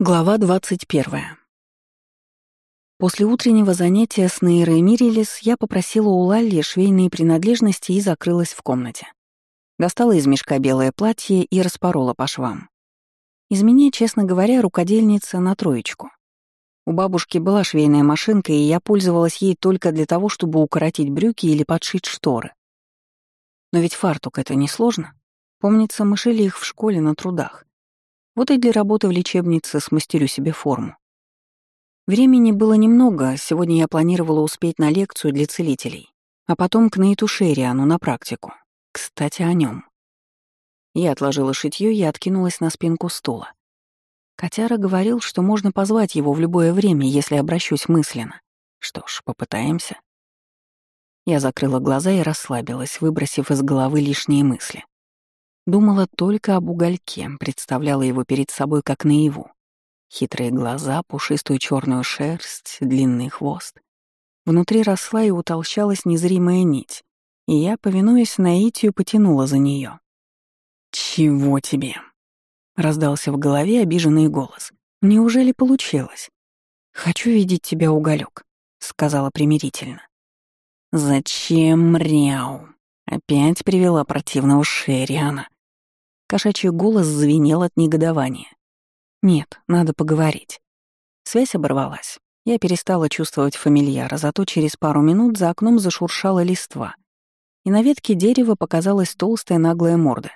Глава 21. После утреннего занятия с Нейрой Мирилис я попросила у Лалли швейные принадлежности и закрылась в комнате. Достала из мешка белое платье и распорола по швам. Из меня, честно говоря, рукодельница на троечку. У бабушки была швейная машинка, и я пользовалась ей только для того, чтобы укоротить брюки или подшить шторы. Но ведь фартук — это несложно. Помнится, мы шили их в школе на трудах. Вот и для работы в лечебнице смастерю себе форму. Времени было немного, сегодня я планировала успеть на лекцию для целителей, а потом к Нейту Шериану на практику. Кстати, о нем. Я отложила шитьё и откинулась на спинку стула. Котяра говорил, что можно позвать его в любое время, если обращусь мысленно. Что ж, попытаемся. Я закрыла глаза и расслабилась, выбросив из головы лишние мысли. Думала только об угольке, представляла его перед собой как наяву. Хитрые глаза, пушистую черную шерсть, длинный хвост. Внутри росла и утолщалась незримая нить, и я, повинуясь наитию, потянула за нее. «Чего тебе?» — раздался в голове обиженный голос. «Неужели получилось?» «Хочу видеть тебя, уголек, сказала примирительно. «Зачем, Мряу?» Опять привела противного Шериана. Кошачий голос звенел от негодования. «Нет, надо поговорить». Связь оборвалась. Я перестала чувствовать фамильяра, зато через пару минут за окном зашуршала листва. И на ветке дерева показалась толстая наглая морда.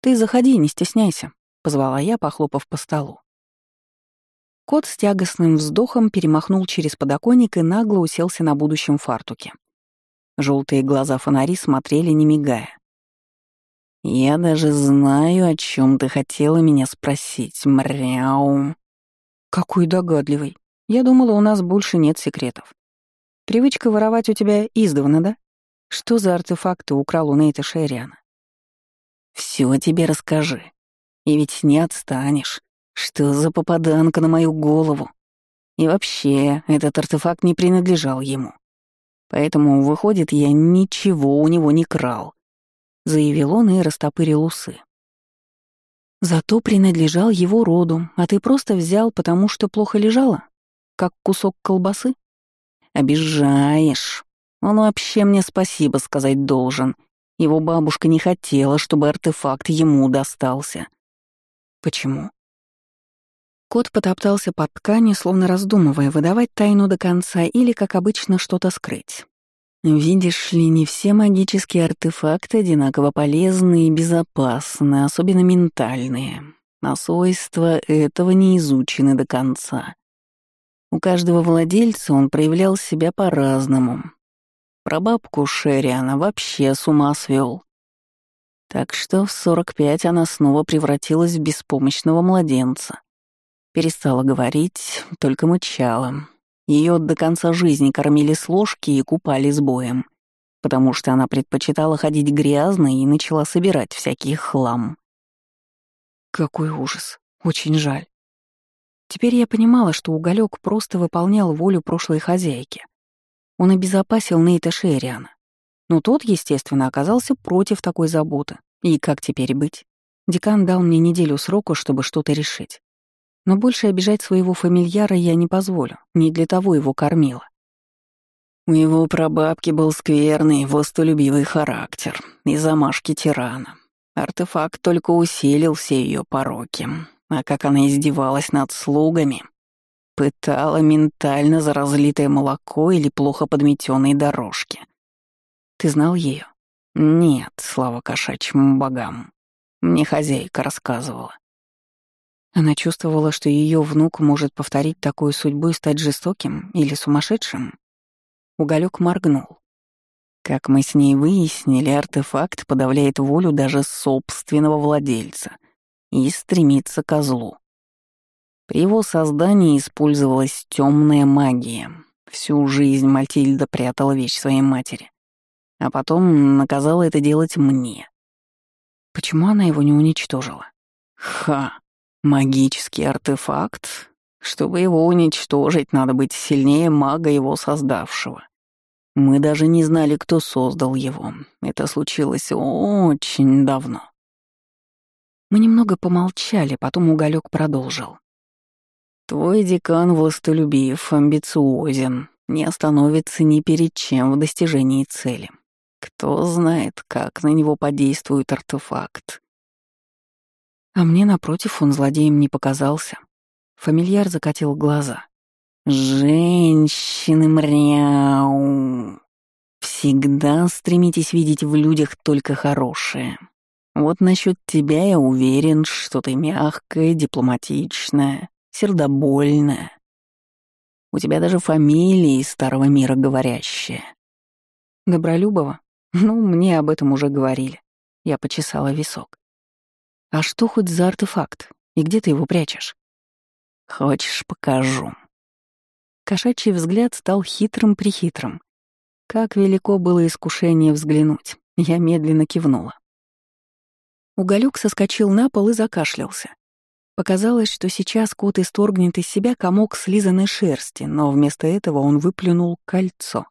«Ты заходи, не стесняйся», — позвала я, похлопав по столу. Кот с тягостным вздохом перемахнул через подоконник и нагло уселся на будущем фартуке. Желтые глаза фонари смотрели, не мигая. «Я даже знаю, о чем ты хотела меня спросить, мряу». «Какой догадливый. Я думала, у нас больше нет секретов. Привычка воровать у тебя издавна, да? Что за артефакты украл у Нейта Шериана?» «Все тебе расскажи. И ведь не отстанешь. Что за попаданка на мою голову? И вообще, этот артефакт не принадлежал ему. Поэтому, выходит, я ничего у него не крал заявил он и растопырил усы. Зато принадлежал его роду, а ты просто взял, потому что плохо лежала? Как кусок колбасы? Обижаешь. Он вообще мне спасибо сказать должен. Его бабушка не хотела, чтобы артефакт ему достался. Почему? Кот потоптался под ткани, словно раздумывая, выдавать тайну до конца или, как обычно, что-то скрыть. Видишь ли, не все магические артефакты одинаково полезны и безопасны, особенно ментальные. А свойства этого не изучены до конца. У каждого владельца он проявлял себя по-разному. Про бабку Шерри она вообще с ума свел. Так что в 45 она снова превратилась в беспомощного младенца. Перестала говорить, только мычала, ее до конца жизни кормили с ложки и купали с боем, потому что она предпочитала ходить грязной и начала собирать всякий хлам. Какой ужас. Очень жаль. Теперь я понимала, что уголек просто выполнял волю прошлой хозяйки. Он обезопасил Нейта Шериана. Но тот, естественно, оказался против такой заботы. И как теперь быть? Декан дал мне неделю срока, чтобы что-то решить. Но больше обижать своего фамильяра я не позволю, не для того его кормила. У его прабабки был скверный, властолюбивый характер и замашки тирана. Артефакт только усилил все ее пороки. А как она издевалась над слугами, пытала ментально за разлитое молоко или плохо подметенные дорожки. Ты знал ее? Нет, слава кошачьим богам. Мне хозяйка рассказывала. Она чувствовала, что ее внук может повторить такую судьбу и стать жестоким или сумасшедшим. Уголек моргнул. Как мы с ней выяснили, артефакт подавляет волю даже собственного владельца и стремится к злу. При его создании использовалась темная магия. Всю жизнь Мальтильда прятала вещь своей матери, а потом наказала это делать мне. Почему она его не уничтожила? Ха! Магический артефакт? Чтобы его уничтожить, надо быть сильнее мага его создавшего. Мы даже не знали, кто создал его. Это случилось очень давно. Мы немного помолчали, потом уголек продолжил. Твой декан властолюбив, амбициозен, не остановится ни перед чем в достижении цели. Кто знает, как на него подействует артефакт. А мне, напротив, он злодеем не показался. Фамильяр закатил глаза. «Женщины, мряу! Всегда стремитесь видеть в людях только хорошее. Вот насчет тебя я уверен, что ты мягкая, дипломатичная, сердобольная. У тебя даже фамилия из старого мира говорящая. Добролюбова? Ну, мне об этом уже говорили. Я почесала висок. А что хоть за артефакт? И где ты его прячешь? Хочешь, покажу. Кошачий взгляд стал хитрым-прихитрым. Как велико было искушение взглянуть. Я медленно кивнула. Уголек соскочил на пол и закашлялся. Показалось, что сейчас кот исторгнет из себя комок слизанной шерсти, но вместо этого он выплюнул кольцо.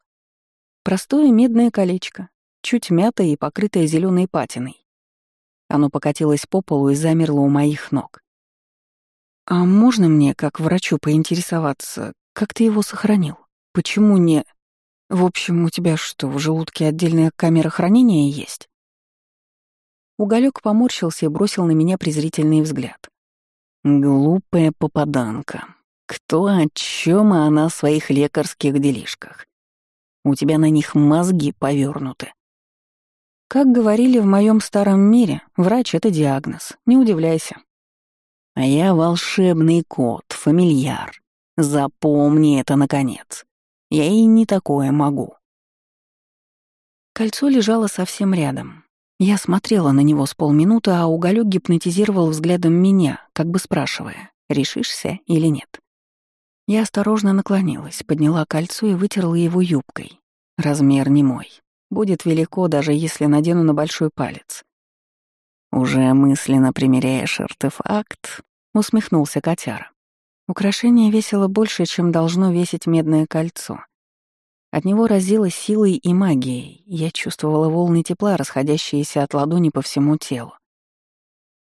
Простое медное колечко, чуть мятое и покрытое зеленой патиной. Оно покатилось по полу и замерло у моих ног. «А можно мне, как врачу, поинтересоваться, как ты его сохранил? Почему не...» В общем, у тебя что, в желудке отдельная камера хранения есть? Уголек поморщился и бросил на меня презрительный взгляд. Глупая попаданка. Кто о чем, она о своих лекарских делишках. У тебя на них мозги повернуты. Как говорили в моем старом мире, врач — это диагноз, не удивляйся. А я волшебный кот, фамильяр. Запомни это, наконец. Я и не такое могу. Кольцо лежало совсем рядом. Я смотрела на него с полминуты, а уголек гипнотизировал взглядом меня, как бы спрашивая, решишься или нет. Я осторожно наклонилась, подняла кольцо и вытерла его юбкой. Размер не мой. Будет велико, даже если надену на большой палец. «Уже мысленно примеряешь артефакт?» — усмехнулся котяра. Украшение весило больше, чем должно весить медное кольцо. От него разило силой и магией, я чувствовала волны тепла, расходящиеся от ладони по всему телу.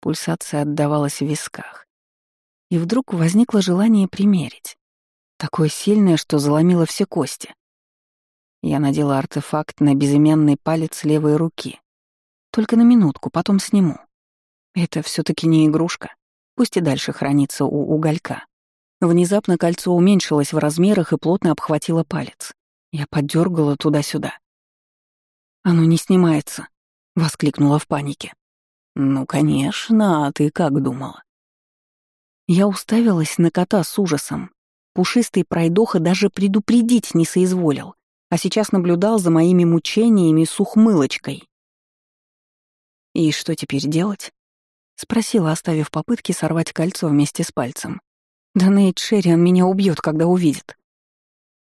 Пульсация отдавалась в висках. И вдруг возникло желание примерить. Такое сильное, что заломило все кости. Я надела артефакт на безымянный палец левой руки. Только на минутку, потом сниму. Это все таки не игрушка. Пусть и дальше хранится у уголька. Внезапно кольцо уменьшилось в размерах и плотно обхватило палец. Я поддергала туда-сюда. «Оно не снимается», — воскликнула в панике. «Ну, конечно, а ты как думала?» Я уставилась на кота с ужасом. Пушистый пройдоха даже предупредить не соизволил, а сейчас наблюдал за моими мучениями с ухмылочкой. «И что теперь делать?» — спросила, оставив попытки сорвать кольцо вместе с пальцем. Да Нейт Шерриан меня убьет, когда увидит.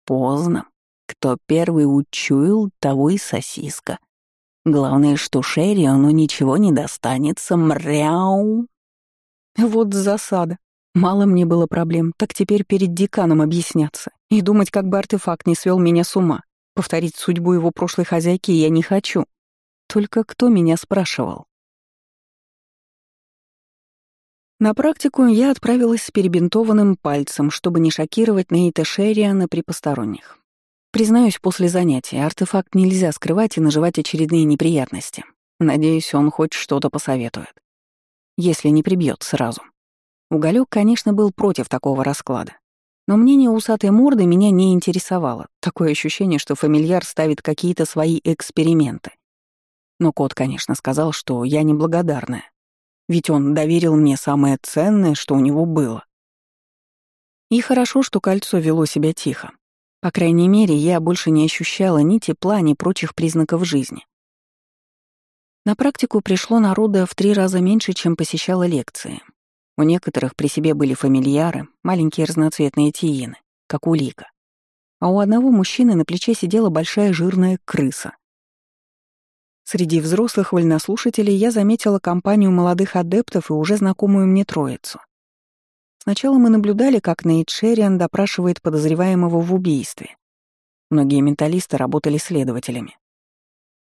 Поздно. Кто первый учуял, того и сосиска. Главное, что Шерриану ничего не достанется, мряу. Вот засада. Мало мне было проблем, так теперь перед деканом объясняться и думать, как бы артефакт не свел меня с ума. Повторить судьбу его прошлой хозяйки я не хочу. Только кто меня спрашивал? На практику я отправилась с перебинтованным пальцем, чтобы не шокировать Нейта Шерриана при посторонних. Признаюсь, после занятия артефакт нельзя скрывать и наживать очередные неприятности. Надеюсь, он хоть что-то посоветует. Если не прибьет сразу. Уголек, конечно, был против такого расклада. Но мнение усатой морды меня не интересовало. Такое ощущение, что фамильяр ставит какие-то свои эксперименты. Но кот, конечно, сказал, что я неблагодарная ведь он доверил мне самое ценное, что у него было. И хорошо, что кольцо вело себя тихо. По крайней мере, я больше не ощущала ни тепла, ни прочих признаков жизни. На практику пришло народа в три раза меньше, чем посещало лекции. У некоторых при себе были фамильяры, маленькие разноцветные тиины, как у Лика. А у одного мужчины на плече сидела большая жирная крыса. Среди взрослых вольнослушателей я заметила компанию молодых адептов и уже знакомую мне троицу. Сначала мы наблюдали, как Нейт Шерриан допрашивает подозреваемого в убийстве. Многие менталисты работали следователями.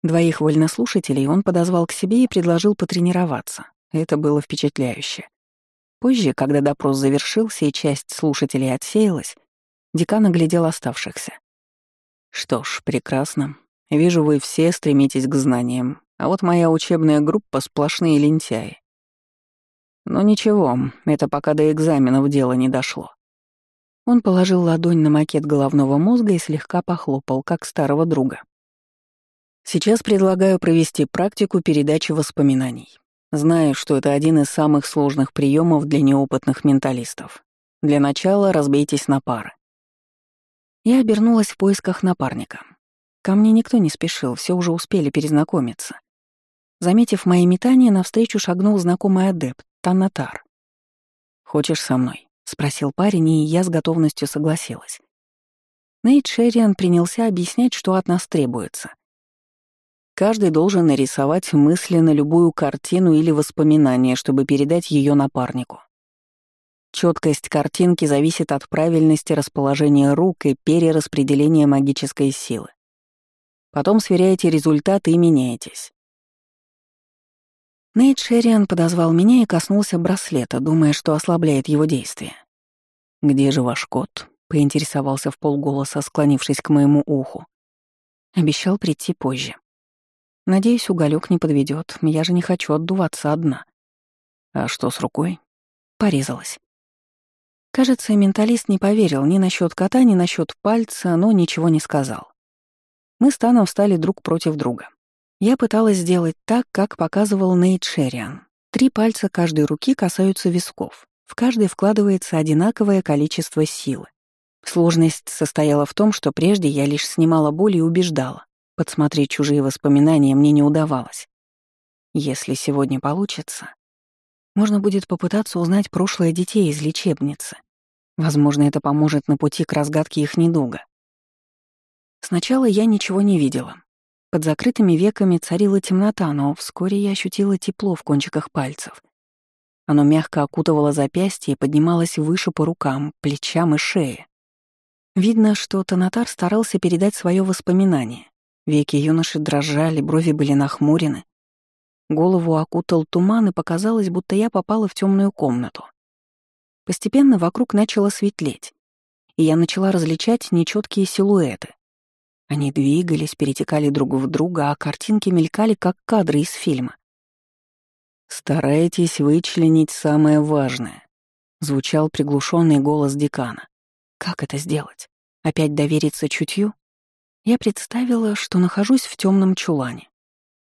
Двоих вольнослушателей он подозвал к себе и предложил потренироваться. Это было впечатляюще. Позже, когда допрос завершился и часть слушателей отсеялась, декан оглядел оставшихся. «Что ж, прекрасно. Вижу, вы все стремитесь к знаниям, а вот моя учебная группа — сплошные лентяи. Но ничего, это пока до экзаменов дело не дошло. Он положил ладонь на макет головного мозга и слегка похлопал, как старого друга. Сейчас предлагаю провести практику передачи воспоминаний. Знаю, что это один из самых сложных приемов для неопытных менталистов. Для начала разбейтесь на пары. Я обернулась в поисках напарника. Ко мне никто не спешил, все уже успели перезнакомиться. Заметив мои метания, навстречу шагнул знакомый адепт, Танатар. «Хочешь со мной?» — спросил парень, и я с готовностью согласилась. Нейт Шерриан принялся объяснять, что от нас требуется. Каждый должен нарисовать мысленно любую картину или воспоминание, чтобы передать ее напарнику. Четкость картинки зависит от правильности расположения рук и перераспределения магической силы. Потом сверяете результаты и меняетесь. Нейт Шерриан подозвал меня и коснулся браслета, думая, что ослабляет его действие. «Где же ваш кот?» — поинтересовался в полголоса, склонившись к моему уху. Обещал прийти позже. Надеюсь, уголек не подведет. Я же не хочу отдуваться одна. А что с рукой? Порезалась. Кажется, менталист не поверил ни насчет кота, ни насчет пальца, но ничего не сказал. Мы с Таном встали друг против друга. Я пыталась сделать так, как показывал Нейт Шерриан. Три пальца каждой руки касаются висков. В каждой вкладывается одинаковое количество силы. Сложность состояла в том, что прежде я лишь снимала боль и убеждала. Подсмотреть чужие воспоминания мне не удавалось. Если сегодня получится, можно будет попытаться узнать прошлое детей из лечебницы. Возможно, это поможет на пути к разгадке их недуга. Сначала я ничего не видела. Под закрытыми веками царила темнота, но вскоре я ощутила тепло в кончиках пальцев. Оно мягко окутывало запястье и поднималось выше по рукам, плечам и шее. Видно, что Танатар старался передать свое воспоминание. Веки юноши дрожали, брови были нахмурены. Голову окутал туман, и показалось, будто я попала в темную комнату. Постепенно вокруг начало светлеть, и я начала различать нечеткие силуэты. Они двигались, перетекали друг в друга, а картинки мелькали, как кадры из фильма. «Старайтесь вычленить самое важное», — звучал приглушенный голос декана. «Как это сделать? Опять довериться чутью?» Я представила, что нахожусь в темном чулане.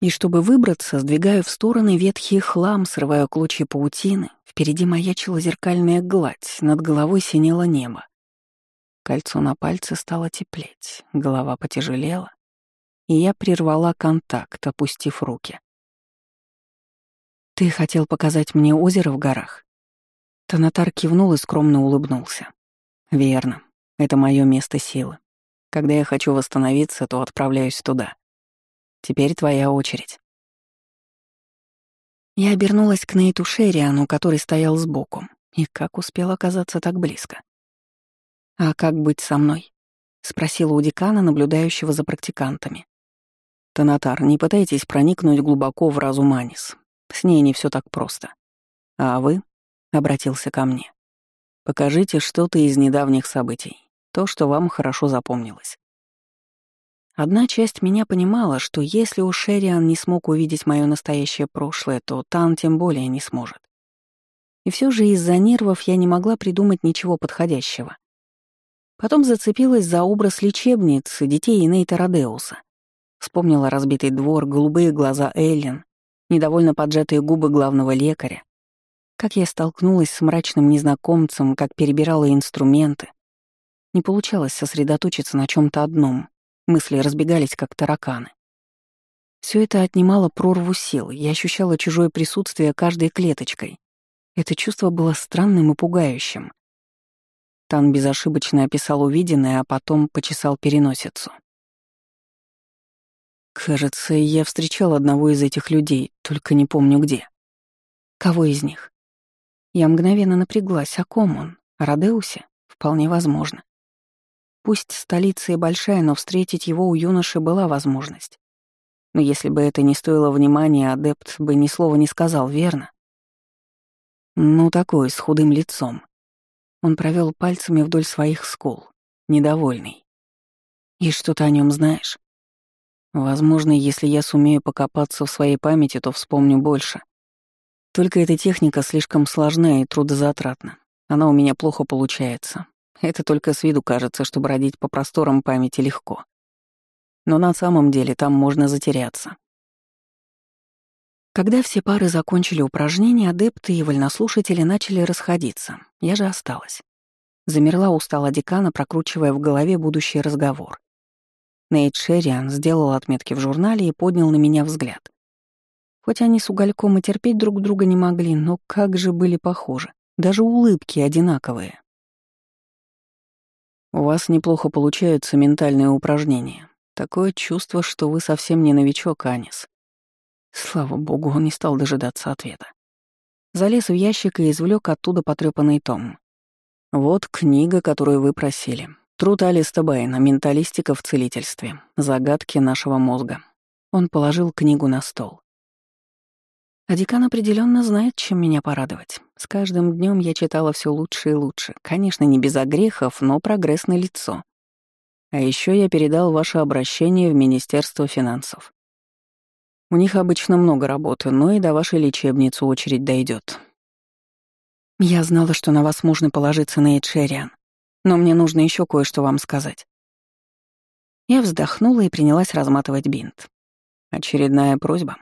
И чтобы выбраться, сдвигаю в стороны ветхий хлам, срываю клочья паутины. Впереди маячила зеркальная гладь, над головой синело небо. Кольцо на пальце стало теплеть, голова потяжелела, и я прервала контакт, опустив руки. «Ты хотел показать мне озеро в горах?» Танатар кивнул и скромно улыбнулся. «Верно. Это мое место силы. Когда я хочу восстановиться, то отправляюсь туда. Теперь твоя очередь. Я обернулась к Нейту Шериану, который стоял сбоку, и как успел оказаться так близко. «А как быть со мной?» — спросила у декана, наблюдающего за практикантами. «Танатар, не пытайтесь проникнуть глубоко в разум Анис. С ней не все так просто. А вы?» — обратился ко мне. «Покажите что-то из недавних событий. То, что вам хорошо запомнилось. Одна часть меня понимала, что если у Шериан не смог увидеть мое настоящее прошлое, то Тан тем более не сможет. И все же из-за нервов я не могла придумать ничего подходящего. Потом зацепилась за образ лечебницы детей Нейта Родеуса. Вспомнила разбитый двор, голубые глаза Эллен, недовольно поджатые губы главного лекаря. Как я столкнулась с мрачным незнакомцем, как перебирала инструменты, не получалось сосредоточиться на чем то одном. Мысли разбегались, как тараканы. Все это отнимало прорву сил, я ощущала чужое присутствие каждой клеточкой. Это чувство было странным и пугающим. Тан безошибочно описал увиденное, а потом почесал переносицу. «Кажется, я встречал одного из этих людей, только не помню где». «Кого из них?» Я мгновенно напряглась. О ком он? О Родеусе? Вполне возможно. Пусть столица и большая, но встретить его у юноши была возможность. Но если бы это не стоило внимания, адепт бы ни слова не сказал, верно? Ну, такой, с худым лицом. Он провел пальцами вдоль своих скул, недовольный. И что ты о нем знаешь? Возможно, если я сумею покопаться в своей памяти, то вспомню больше. Только эта техника слишком сложная и трудозатратна. Она у меня плохо получается. Это только с виду кажется, что бродить по просторам памяти легко. Но на самом деле там можно затеряться. Когда все пары закончили упражнения, адепты и вольнослушатели начали расходиться. Я же осталась. Замерла устала декана, прокручивая в голове будущий разговор. Нейт Шерриан сделал отметки в журнале и поднял на меня взгляд. Хоть они с угольком и терпеть друг друга не могли, но как же были похожи. Даже улыбки одинаковые. У вас неплохо получаются ментальные упражнения. Такое чувство, что вы совсем не новичок, Анис. Слава богу, он не стал дожидаться ответа. Залез в ящик и извлек оттуда потрепанный том. Вот книга, которую вы просили. Труд Алиста Байна «Менталистика в целительстве. Загадки нашего мозга». Он положил книгу на стол. А декан определенно знает, чем меня порадовать. С каждым днем я читала все лучше и лучше. Конечно, не без огрехов, но прогресс на лицо. А еще я передал ваше обращение в Министерство финансов. У них обычно много работы, но и до вашей лечебницы очередь дойдет. Я знала, что на вас можно положиться на Эдшериан. Но мне нужно еще кое-что вам сказать. Я вздохнула и принялась разматывать бинт. Очередная просьба.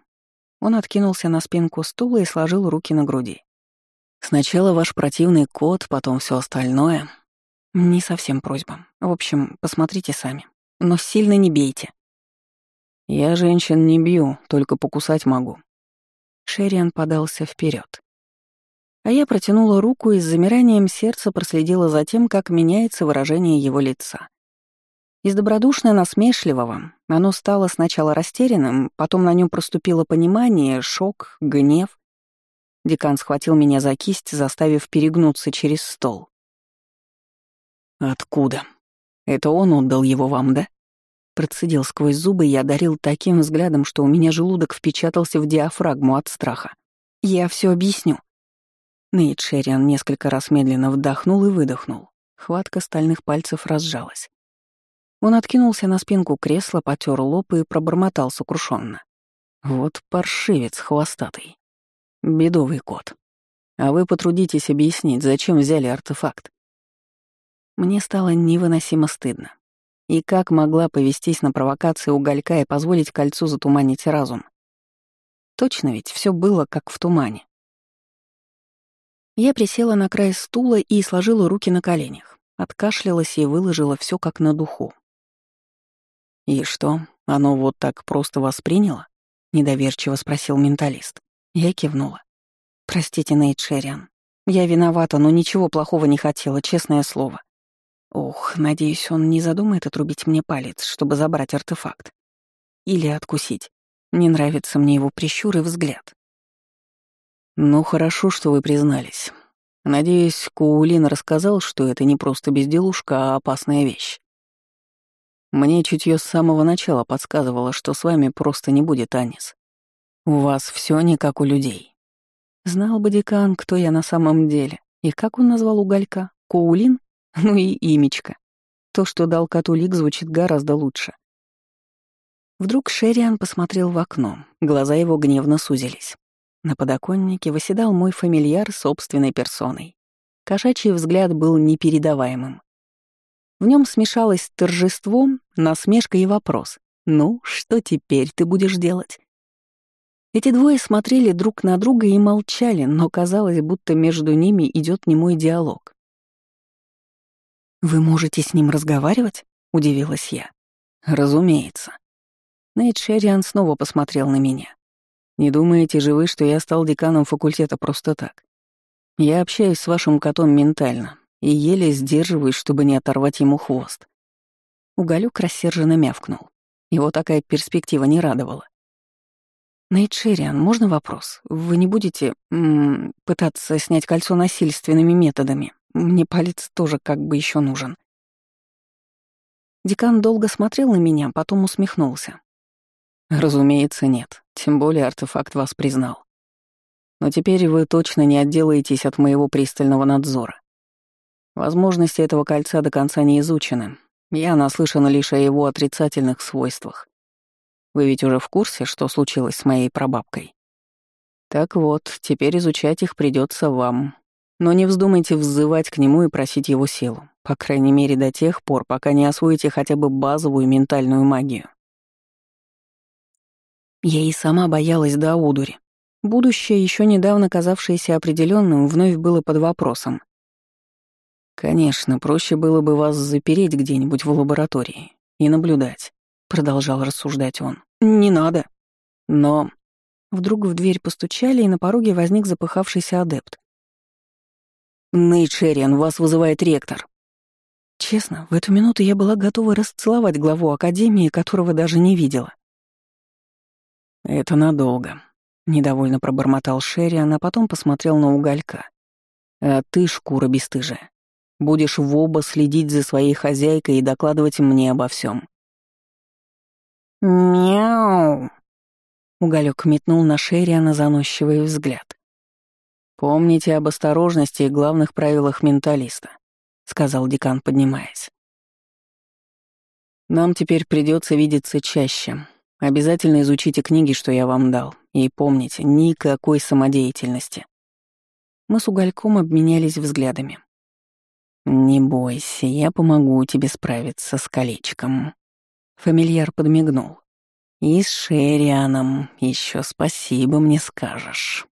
Он откинулся на спинку стула и сложил руки на груди. Сначала ваш противный кот, потом все остальное. Не совсем просьба. В общем, посмотрите сами. Но сильно не бейте. Я женщин не бью, только покусать могу. Шериан подался вперед. А я протянула руку и с замиранием сердца проследила за тем, как меняется выражение его лица. Из добродушно-насмешливого оно стало сначала растерянным, потом на нем проступило понимание, шок, гнев. Декан схватил меня за кисть, заставив перегнуться через стол. «Откуда? Это он отдал его вам, да?» Процедил сквозь зубы и одарил таким взглядом, что у меня желудок впечатался в диафрагму от страха. «Я все объясню», Нейт Шерриан несколько раз медленно вдохнул и выдохнул. Хватка стальных пальцев разжалась. Он откинулся на спинку кресла, потер лоб и пробормотал сокрушенно. «Вот паршивец хвостатый. Бедовый кот. А вы потрудитесь объяснить, зачем взяли артефакт?» Мне стало невыносимо стыдно. И как могла повестись на провокации уголька и позволить кольцу затуманить разум? Точно ведь все было как в тумане. Я присела на край стула и сложила руки на коленях, откашлялась и выложила все как на духу. «И что, оно вот так просто восприняло?» — недоверчиво спросил менталист. Я кивнула. «Простите, Нейт Шерриан. Я виновата, но ничего плохого не хотела, честное слово. Ох, надеюсь, он не задумает отрубить мне палец, чтобы забрать артефакт. Или откусить. Не нравится мне его прищур и взгляд. «Ну, хорошо, что вы признались. Надеюсь, Куулин рассказал, что это не просто безделушка, а опасная вещь. Мне чутье с самого начала подсказывало, что с вами просто не будет Анис. У вас все не как у людей. Знал бы декан, кто я на самом деле. И как он назвал уголька? Куулин? Ну и имечко. То, что дал Катулик, звучит гораздо лучше. Вдруг Шериан посмотрел в окно, глаза его гневно сузились. На подоконнике восседал мой фамильяр собственной персоной. Кошачий взгляд был непередаваемым. В нем смешалось торжество, насмешка и вопрос. «Ну, что теперь ты будешь делать?» Эти двое смотрели друг на друга и молчали, но казалось, будто между ними идет немой диалог. «Вы можете с ним разговаривать?» — удивилась я. «Разумеется». Нейт Шерриан снова посмотрел на меня. Не думаете же вы, что я стал деканом факультета просто так? Я общаюсь с вашим котом ментально и еле сдерживаюсь, чтобы не оторвать ему хвост. Уголюк рассерженно мявкнул. Его такая перспектива не радовала. «Нейтшериан, можно вопрос? Вы не будете м -м, пытаться снять кольцо насильственными методами? Мне палец тоже как бы еще нужен». Декан долго смотрел на меня, потом усмехнулся. Разумеется, нет. Тем более артефакт вас признал. Но теперь вы точно не отделаетесь от моего пристального надзора. Возможности этого кольца до конца не изучены. Я наслышана лишь о его отрицательных свойствах. Вы ведь уже в курсе, что случилось с моей прабабкой? Так вот, теперь изучать их придется вам. Но не вздумайте взывать к нему и просить его силу. По крайней мере, до тех пор, пока не освоите хотя бы базовую ментальную магию. Я и сама боялась до удури. Будущее, еще недавно казавшееся определенным, вновь было под вопросом. «Конечно, проще было бы вас запереть где-нибудь в лаборатории и наблюдать», — продолжал рассуждать он. «Не надо». Но... Вдруг в дверь постучали, и на пороге возник запыхавшийся адепт. «Нейт Шерриан, вас вызывает ректор». Честно, в эту минуту я была готова расцеловать главу Академии, которого даже не видела. «Это надолго», — недовольно пробормотал Шерриан, а потом посмотрел на уголька. «А ты, шкура бесстыжая, будешь в оба следить за своей хозяйкой и докладывать мне обо всем. «Мяу!» Уголек метнул на Шерриана заносчивый взгляд. «Помните об осторожности и главных правилах менталиста», — сказал декан, поднимаясь. «Нам теперь придется видеться чаще. Обязательно изучите книги, что я вам дал, и помните, никакой самодеятельности». Мы с Угольком обменялись взглядами. «Не бойся, я помогу тебе справиться с колечком». Фамильяр подмигнул. «И с Шерианом еще спасибо мне скажешь».